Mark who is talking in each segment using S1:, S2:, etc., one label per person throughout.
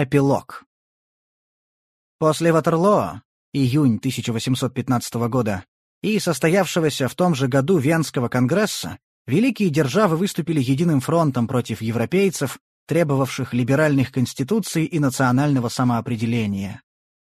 S1: Эпилог. После Ватерлоо, июнь 1815 года, и состоявшегося в том же году Венского конгресса, великие державы выступили единым фронтом против европейцев, требовавших либеральных конституций и национального самоопределения.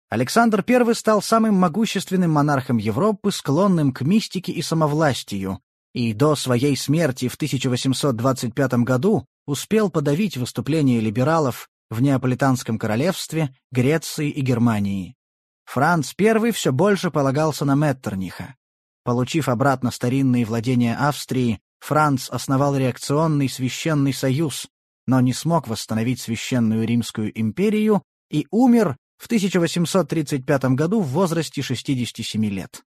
S1: Александр I стал самым могущественным монархом Европы, склонным к мистике и самовластию, и до своей смерти в 1825 году успел подавить выступления либералов в Неаполитанском королевстве, Греции и Германии. Франц I все больше полагался на Меттерниха. Получив обратно старинные владения Австрии, Франц основал реакционный священный союз, но не смог восстановить священную Римскую империю и умер в 1835 году в возрасте 67 лет.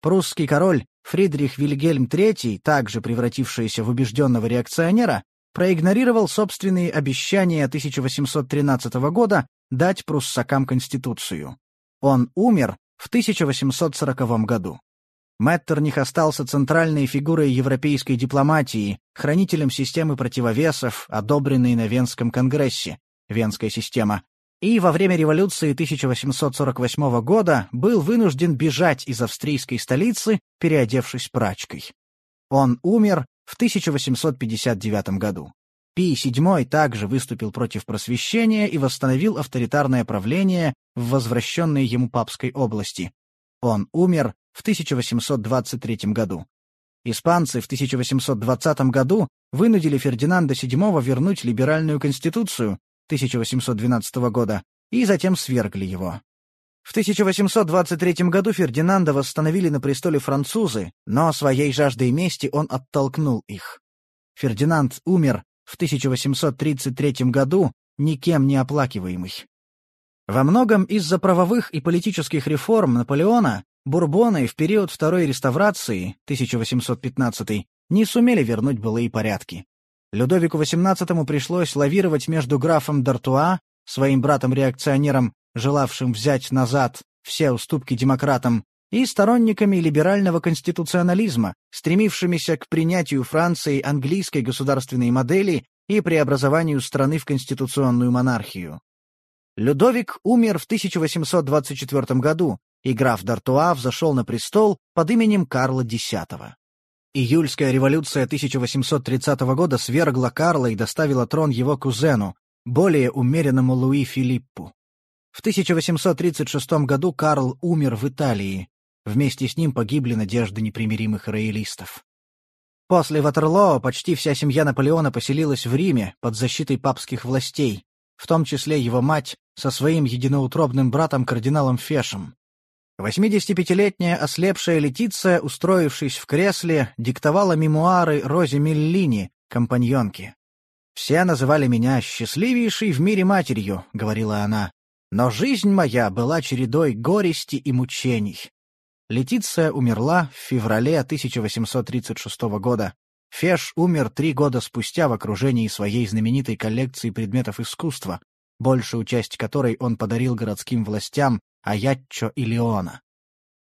S1: Прусский король Фридрих Вильгельм III, также превратившийся в убежденного реакционера, проигнорировал собственные обещания 1813 года дать пруссакам конституцию. Он умер в 1840 году. Меттерних остался центральной фигурой европейской дипломатии, хранителем системы противовесов, одобренной на Венском конгрессе, Венская система, и во время революции 1848 года был вынужден бежать из австрийской столицы, переодевшись прачкой. Он умер в 1859 году. Пий VII также выступил против просвещения и восстановил авторитарное правление в возвращенной ему папской области. Он умер в 1823 году. Испанцы в 1820 году вынудили Фердинанда VII вернуть либеральную конституцию 1812 года и затем свергли его. В 1823 году Фердинанда восстановили на престоле французы, но своей жаждой мести он оттолкнул их. Фердинанд умер в 1833 году, никем не оплакиваемый. Во многом из-за правовых и политических реформ Наполеона Бурбоны в период Второй реставрации, 1815 не сумели вернуть былые порядки. Людовику XVIII пришлось лавировать между графом Д'Артуа, своим братом-реакционером, желавшим взять назад все уступки демократам, и сторонниками либерального конституционализма, стремившимися к принятию Франции английской государственной модели и преобразованию страны в конституционную монархию. Людовик умер в 1824 году, и граф Д'Артуа взошел на престол под именем Карла X. Июльская революция 1830 года свергла Карла и доставила трон его кузену, более умеренному Луи Филиппу. В 1836 году Карл умер в Италии. Вместе с ним погибли надежды непримиримых роялистов. После Ватерлоо почти вся семья Наполеона поселилась в Риме под защитой папских властей, в том числе его мать со своим единоутробным братом кардиналом Фешем. 85-летняя ослепшая Летиция, устроившись в кресле, диктовала мемуары Розе Миллини, компаньонке. «Все называли меня счастливейшей в мире матерью», — говорила она. Но жизнь моя была чередой горести и мучений. Летиция умерла в феврале 1836 года. Феш умер три года спустя в окружении своей знаменитой коллекции предметов искусства, большую часть которой он подарил городским властям Аяччо и Леона.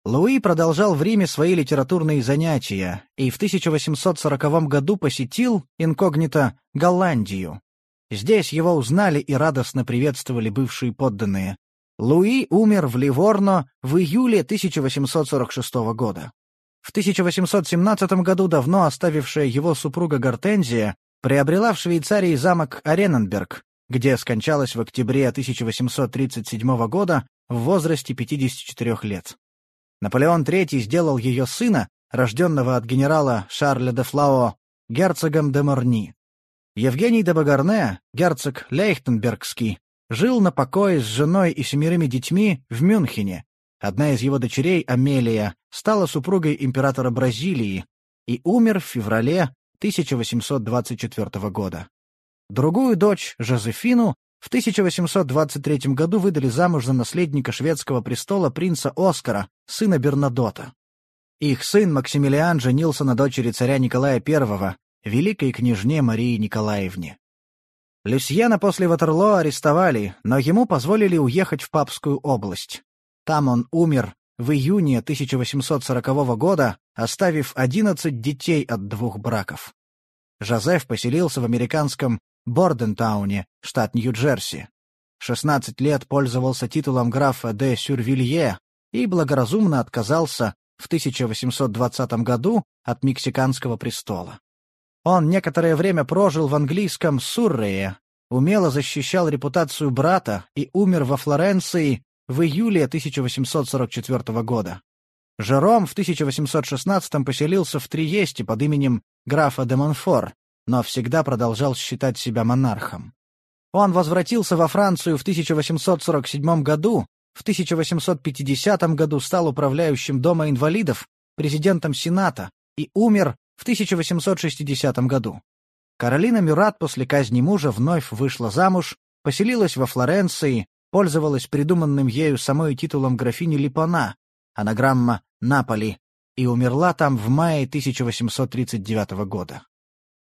S1: Луи продолжал в Риме свои литературные занятия и в 1840 году посетил, инкогнито, Голландию, Здесь его узнали и радостно приветствовали бывшие подданные. Луи умер в Ливорно в июле 1846 года. В 1817 году давно оставившая его супруга Гортензия приобрела в Швейцарии замок Арененберг, где скончалась в октябре 1837 года в возрасте 54 лет. Наполеон III сделал ее сына, рожденного от генерала Шарля де Флао, герцогом де Морни. Евгений де Багарне, герцог Лейхтенбергский, жил на покое с женой и семерыми детьми в Мюнхене. Одна из его дочерей, Амелия, стала супругой императора Бразилии и умер в феврале 1824 года. Другую дочь, Жозефину, в 1823 году выдали замуж за наследника шведского престола принца Оскара, сына Бернадота. Их сын Максимилиан женился на дочери царя Николая I, великой княжне Марии Николаевне. Люсьена после Ватерлоо арестовали, но ему позволили уехать в Папскую область. Там он умер в июне 1840 года, оставив 11 детей от двух браков. Жозеф поселился в американском Бордентауне, штат Нью-Джерси. 16 лет пользовался титулом графа де Сюрвилье и благоразумно отказался в 1820 году от мексиканского престола. Он некоторое время прожил в английском Суррее, умело защищал репутацию брата и умер во Флоренции в июле 1844 года. Жером в 1816 поселился в Триесте под именем графа де Монфор, но всегда продолжал считать себя монархом. Он возвратился во Францию в 1847 году, в 1850 году стал управляющим Дома инвалидов, президентом Сената и умер в 1860 году. Каролина Мюрат после казни мужа вновь вышла замуж, поселилась во Флоренции, пользовалась придуманным ею самой титулом графини Липона, анаграмма «Наполи», и умерла там в мае 1839 года.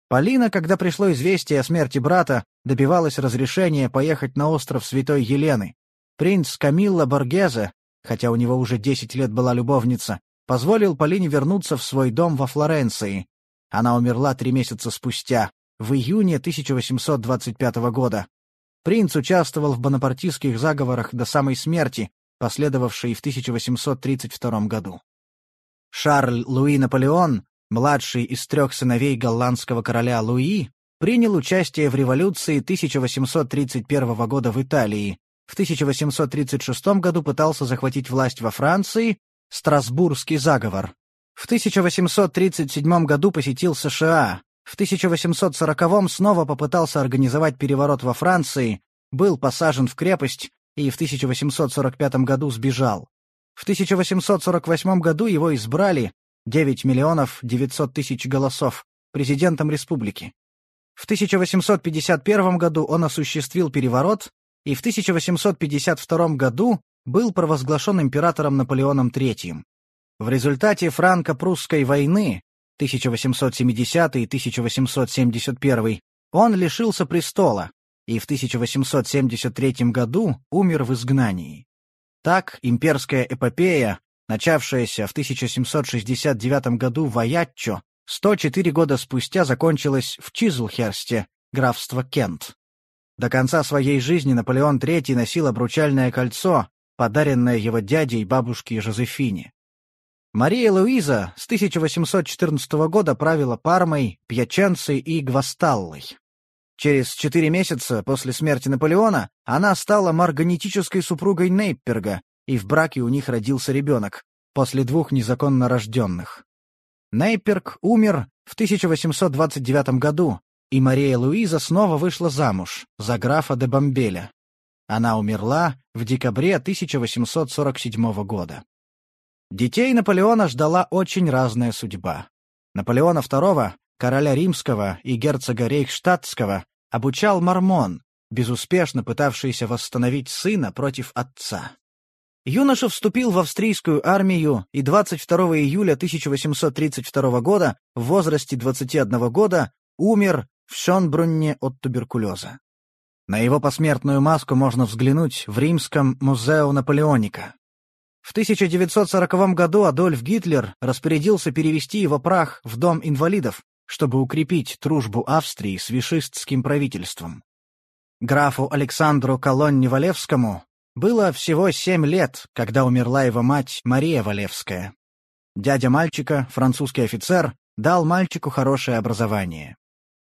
S1: Полина, когда пришло известие о смерти брата, добивалась разрешения поехать на остров Святой Елены. Принц Камилла Боргезе, хотя у него уже 10 лет была любовница, позволил Полине вернуться в свой дом во Флоренции. Она умерла три месяца спустя, в июне 1825 года. Принц участвовал в бонапартийских заговорах до самой смерти, последовавшей в 1832 году. Шарль Луи Наполеон младший из трех сыновей голландского короля Луи, принял участие в революции 1831 года в Италии, в 1836 году пытался захватить власть во Франции, Страсбургский заговор. В 1837 году посетил США, в 1840 снова попытался организовать переворот во Франции, был посажен в крепость и в 1845 году сбежал. В 1848 году его избрали 9 миллионов 900 тысяч голосов, президентом республики. В 1851 году он осуществил переворот и в 1852 году был провозглашен императором Наполеоном III. В результате франко-прусской войны 1870-1871 он лишился престола и в 1873 году умер в изгнании. Так имперская эпопея начавшаяся в 1769 году в Аятчо, 104 года спустя закончилась в Чизлхерсте, графство Кент. До конца своей жизни Наполеон III носил обручальное кольцо, подаренное его дядей бабушке Жозефине. Мария Луиза с 1814 года правила Пармой, Пьяченцей и Гвасталлой. Через четыре месяца после смерти Наполеона она стала марганетической супругой Нейпперга, и в браке у них родился ребенок, после двух незаконно рожденных. Нейперк умер в 1829 году, и Мария Луиза снова вышла замуж за графа де Бомбеля. Она умерла в декабре 1847 года. Детей Наполеона ждала очень разная судьба. Наполеона II, короля римского и герцога рейхштадтского, обучал мормон, безуспешно пытавшийся восстановить сына против отца. Юноша вступил в австрийскую армию и 22 июля 1832 года в возрасте 21 года умер в Шонбрунне от туберкулеза. На его посмертную маску можно взглянуть в Римском музео Наполеоника. В 1940 году Адольф Гитлер распорядился перевести его прах в Дом инвалидов, чтобы укрепить дружбу Австрии с вишистским правительством. Графу Александру Колонне-Валевскому было всего семь лет, когда умерла его мать Мария Валевская. Дядя мальчика, французский офицер, дал мальчику хорошее образование.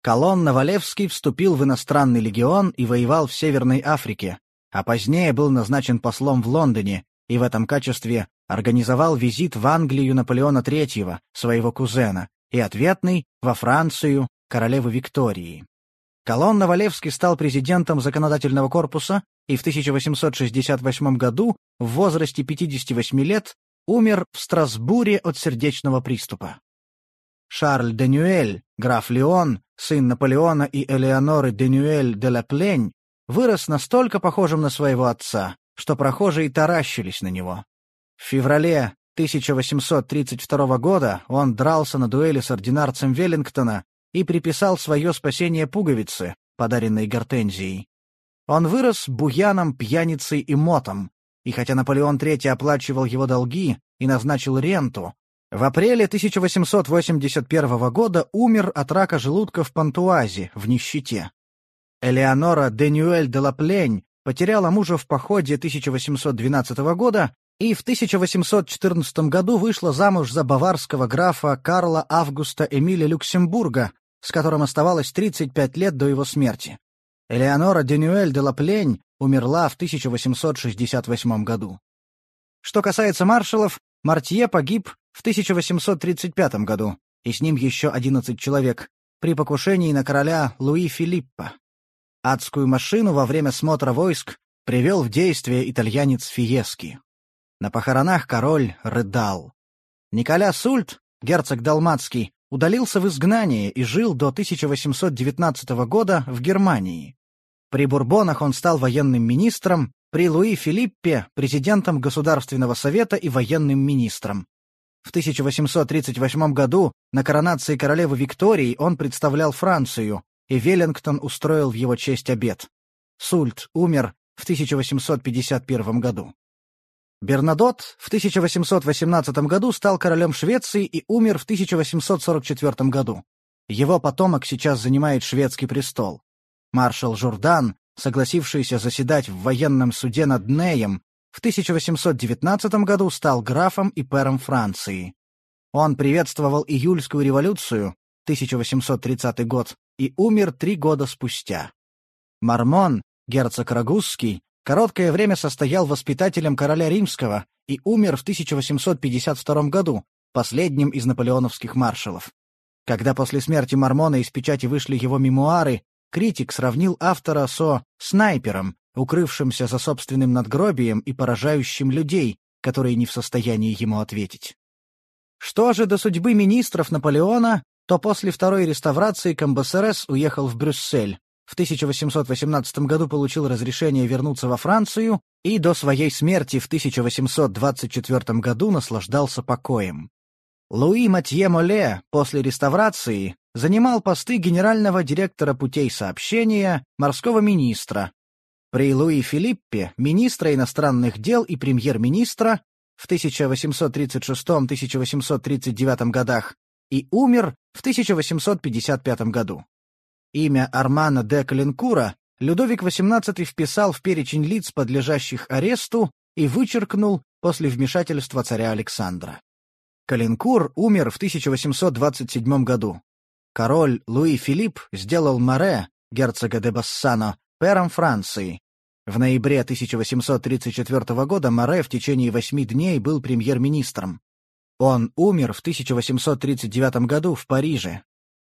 S1: Колонна Валевский вступил в иностранный легион и воевал в Северной Африке, а позднее был назначен послом в Лондоне и в этом качестве организовал визит в Англию Наполеона III, своего кузена, и ответный во Францию королевы Виктории. Колонна Валевский стал президентом законодательного корпуса и в 1868 году, в возрасте 58 лет, умер в Страсбуре от сердечного приступа. Шарль де Нюэль, граф Леон, сын Наполеона и Элеоноры де Нюэль де ла Плень, вырос настолько похожим на своего отца, что прохожие таращились на него. В феврале 1832 года он дрался на дуэли с ординарцем Веллингтона и приписал свое спасение пуговице, подаренной Гортензией. Он вырос буяном, пьяницей и мотом, и хотя Наполеон III оплачивал его долги и назначил ренту, в апреле 1881 года умер от рака желудка в Пантуазе, в нищете. Элеонора Денюэль де Лаплень потеряла мужа в походе 1812 года и в 1814 году вышла замуж за баварского графа Карла Августа Эмиля Люксембурга, с которым оставалось 35 лет до его смерти. Элеонора Денюэль де Лаплень умерла в 1868 году. Что касается маршалов, Мартье погиб в 1835 году, и с ним еще 11 человек, при покушении на короля Луи Филиппа. Адскую машину во время смотра войск привел в действие итальянец Фиески. На похоронах король рыдал. Николя Сульт, герцог Далматский, удалился в изгнание и жил до 1819 года в Германии. При Бурбонах он стал военным министром, при Луи Филиппе — президентом Государственного совета и военным министром. В 1838 году на коронации королевы Виктории он представлял Францию, и Веллингтон устроил в его честь обед. Сульт умер в 1851 году. Бернадот в 1818 году стал королем Швеции и умер в 1844 году. Его потомок сейчас занимает шведский престол. Маршал Журдан, согласившийся заседать в военном суде над Неем, в 1819 году стал графом и пэром Франции. Он приветствовал июльскую революцию, 1830 год, и умер три года спустя. Мармон, герцог Рагузский, короткое время состоял воспитателем короля римского и умер в 1852 году, последним из наполеоновских маршалов. Когда после смерти Мормона из печати вышли его мемуары, критик сравнил автора со «снайпером», укрывшимся за собственным надгробием и поражающим людей, которые не в состоянии ему ответить. Что же до судьбы министров Наполеона, то после второй реставрации Камбасерес уехал в Брюссель, в 1818 году получил разрешение вернуться во Францию и до своей смерти в 1824 году наслаждался покоем. Луи Матье Моле после реставрации занимал посты генерального директора путей сообщения, морского министра. При Луи Филиппе — министра иностранных дел и премьер-министра в 1836-1839 годах и умер в 1855 году. Имя Армана де Калинкура Людовик XVIII вписал в перечень лиц, подлежащих аресту, и вычеркнул после вмешательства царя Александра. Калинкур умер в 1827 году. Король Луи Филипп сделал Море, герцога де Бассано, пэром Франции. В ноябре 1834 года Море в течение восьми дней был премьер-министром. Он умер в 1839 году в Париже.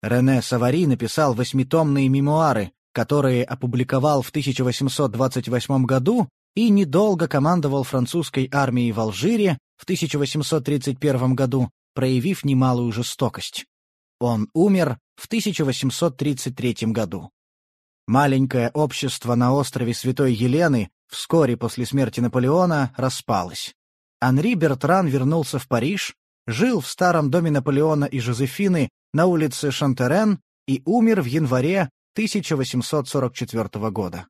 S1: Рене Савари написал восьмитомные мемуары, которые опубликовал в 1828 году и недолго командовал французской армией в Алжире в 1831 году, проявив немалую жестокость. Он умер в 1833 году. Маленькое общество на острове Святой Елены вскоре после смерти Наполеона распалось. Анри Бертран вернулся в Париж, жил в старом доме Наполеона и Жозефины на улице Шантерен и умер в январе 1844 года.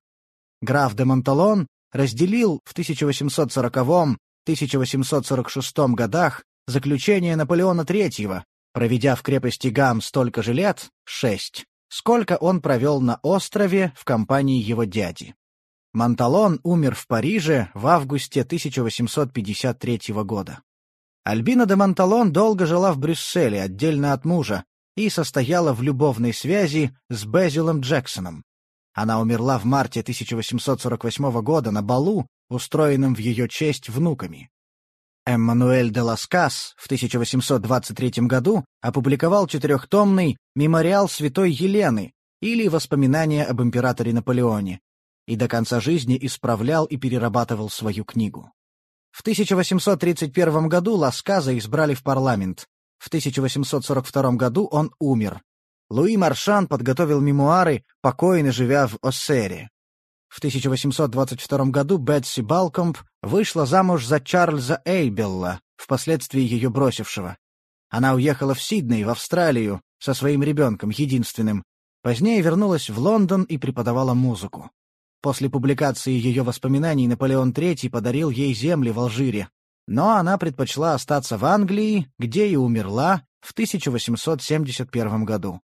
S1: Граф де Монталон разделил в 1840-1846 годах заключение Наполеона III, проведя в крепости Гам столько же лет, шесть, сколько он провел на острове в компании его дяди. Монталон умер в Париже в августе 1853 года. Альбина де Монталон долго жила в Брюсселе, отдельно от мужа, и состояла в любовной связи с Безилом Джексоном. Она умерла в марте 1848 года на балу, устроенном в ее честь внуками. Эммануэль де Ласкас в 1823 году опубликовал четырехтомный «Мемориал Святой Елены» или «Воспоминания об императоре Наполеоне» и до конца жизни исправлял и перерабатывал свою книгу. В 1831 году Ласказа избрали в парламент, в 1842 году он умер. Луи Маршан подготовил мемуары, покойно живя в Оссере. В 1822 году Бетси Балкомб вышла замуж за Чарльза Эйбелла, впоследствии ее бросившего. Она уехала в Сидней, в Австралию, со своим ребенком, единственным. Позднее вернулась в Лондон и преподавала музыку. После публикации ее воспоминаний Наполеон III подарил ей земли в Алжире, но она предпочла остаться в Англии, где и умерла в 1871 году.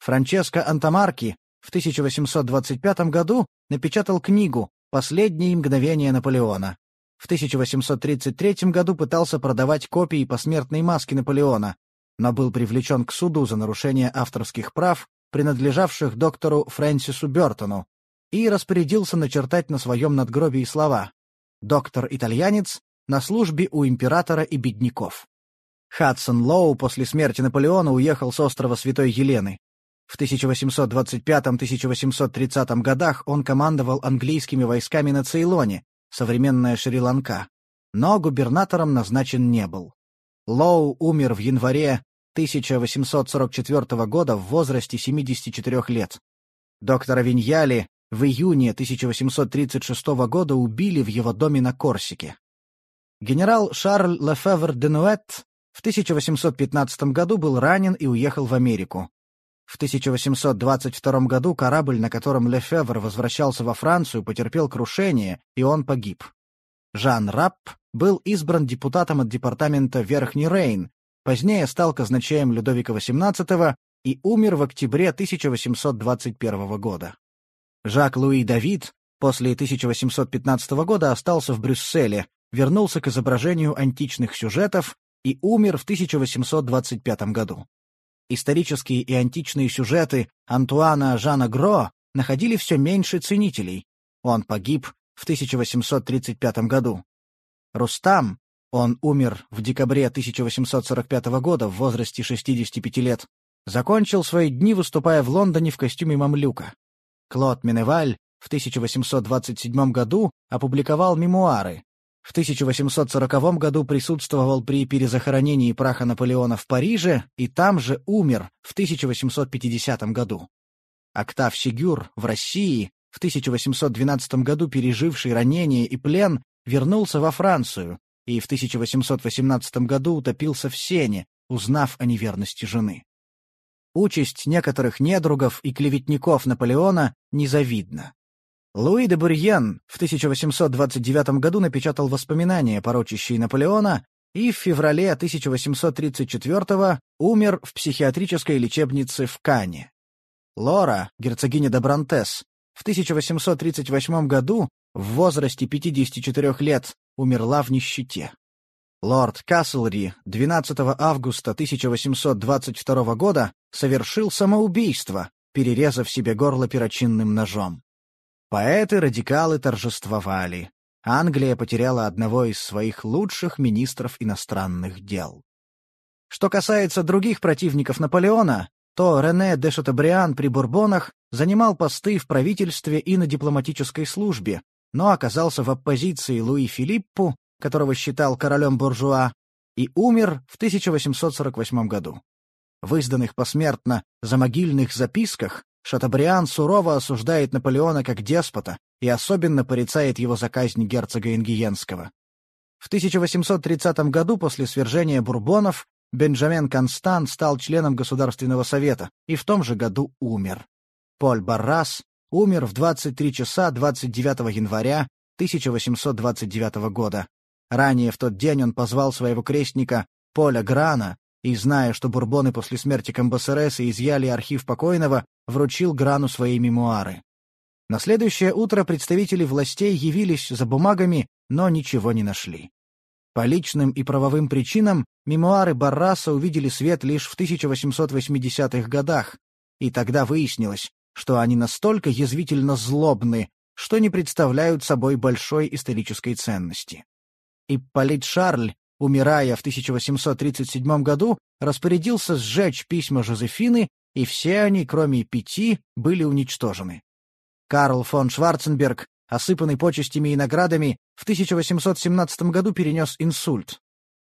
S1: Франческо Антамарки в 1825 году напечатал книгу «Последние мгновения Наполеона». В 1833 году пытался продавать копии посмертной маски Наполеона, но был привлечен к суду за нарушение авторских прав, принадлежавших доктору Фрэнсису Бёртону, и распорядился начертать на своем надгробии слова «Доктор-итальянец на службе у императора и бедняков». Хадсон Лоу после смерти Наполеона уехал с острова Святой Елены. В 1825-1830 годах он командовал английскими войсками на Цейлоне, современная Шри-Ланка, но губернатором назначен не был. Лоу умер в январе 1844 года в возрасте 74 лет. Доктора Виньяли в июне 1836 года убили в его доме на Корсике. Генерал Шарль Лефевр де Нуэт в 1815 году был ранен и уехал в Америку. В 1822 году корабль, на котором Лефевр возвращался во Францию, потерпел крушение, и он погиб. Жан Рапп был избран депутатом от департамента Верхний Рейн, позднее стал казначеем Людовика XVIII и умер в октябре 1821 года. Жак-Луи Давид после 1815 года остался в Брюсселе, вернулся к изображению античных сюжетов и умер в 1825 году. Исторические и античные сюжеты Антуана Жана Гро находили все меньше ценителей. Он погиб в 1835 году. Рустам, он умер в декабре 1845 года в возрасте 65 лет, закончил свои дни, выступая в Лондоне в костюме мамлюка. Клод Миневаль в 1827 году опубликовал мемуары, в 1840 году присутствовал при перезахоронении праха Наполеона в Париже и там же умер в 1850 году. Октав Сигюр в России, в 1812 году переживший ранение и плен, вернулся во Францию и в 1818 году утопился в Сене, узнав о неверности жены. Участь некоторых недругов и клеветников Наполеона незавидна. Луи де Бурьен в 1829 году напечатал воспоминания, порочащие Наполеона, и в феврале 1834 умер в психиатрической лечебнице в Кане. Лора, герцогиня де Брантес, в 1838 году, в возрасте 54 лет, умерла в нищете. Лорд Каслри 12 августа 1822 года совершил самоубийство, перерезав себе горло перочинным ножом. Поэты-радикалы торжествовали. Англия потеряла одного из своих лучших министров иностранных дел. Что касается других противников Наполеона, то Рене де Шатабриан при Бурбонах занимал посты в правительстве и на дипломатической службе, но оказался в оппозиции Луи Филиппу, которого считал королем буржуа, и умер в 1848 году. В изданных посмертно за могильных записках Шатабриан сурово осуждает Наполеона как деспота и особенно порицает его за казнь герцога Ингиенского. В 1830 году после свержения Бурбонов Бенджамен Констан стал членом Государственного совета и в том же году умер. Поль Баррас умер в 23 часа 29 января 1829 года. Ранее в тот день он позвал своего крестника Поля Грана и, зная, что бурбоны после смерти Камбасереса изъяли архив покойного, вручил Грану свои мемуары. На следующее утро представители властей явились за бумагами, но ничего не нашли. По личным и правовым причинам мемуары Барраса увидели свет лишь в 1880-х годах, и тогда выяснилось, что они настолько язвительно злобны, что не представляют собой большой исторической ценности. Ипполит Шарль умирая в 1837 году, распорядился сжечь письма Жозефины, и все они, кроме пяти, были уничтожены. Карл фон Шварценберг, осыпанный почестями и наградами, в 1817 году перенес инсульт.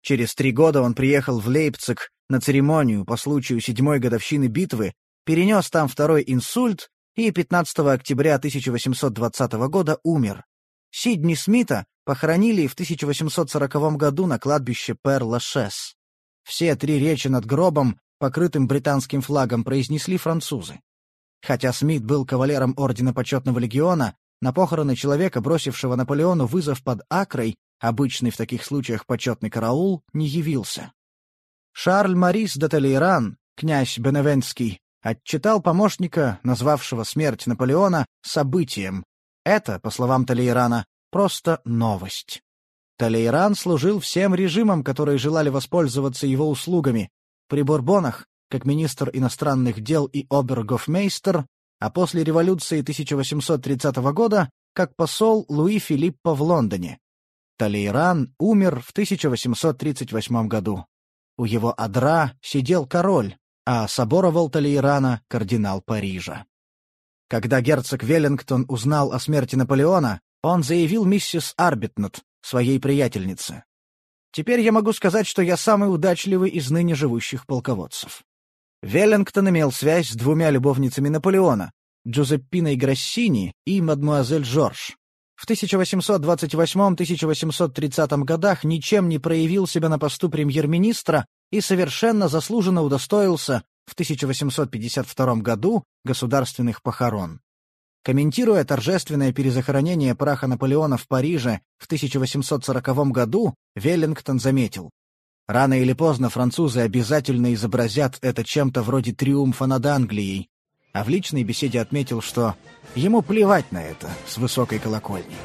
S1: Через три года он приехал в Лейпциг на церемонию по случаю седьмой годовщины битвы, перенес там второй инсульт и 15 октября 1820 года умер. Сидни Смита похоронили в 1840 году на кладбище Пер-Лашес. Все три речи над гробом, покрытым британским флагом, произнесли французы. Хотя Смит был кавалером Ордена Почетного Легиона, на похороны человека, бросившего Наполеону вызов под Акрой, обычный в таких случаях почетный караул, не явился. Шарль Марис де Толейран, князь Беневентский, отчитал помощника, назвавшего смерть Наполеона, событием, Это, по словам Талейрана, просто новость. Талейран служил всем режимам, которые желали воспользоваться его услугами. При Бурбонах, как министр иностранных дел и обергофмейстер, а после революции 1830 года, как посол Луи Филиппа в Лондоне. Талейран умер в 1838 году. У его адра сидел король, а соборовал Талейрана кардинал Парижа. Когда герцог Веллингтон узнал о смерти Наполеона, он заявил миссис Арбитнот, своей приятельнице. «Теперь я могу сказать, что я самый удачливый из ныне живущих полководцев». Веллингтон имел связь с двумя любовницами Наполеона, Джузеппиной Грассини и мадмуазель Жорж. В 1828-1830 годах ничем не проявил себя на посту премьер-министра и совершенно заслуженно удостоился в 1852 году государственных похорон. Комментируя торжественное перезахоронение праха Наполеона в Париже в 1840 году, Веллингтон заметил, «Рано или поздно французы обязательно изобразят это чем-то вроде триумфа над Англией, а в личной беседе отметил, что ему плевать на это с высокой колокольни.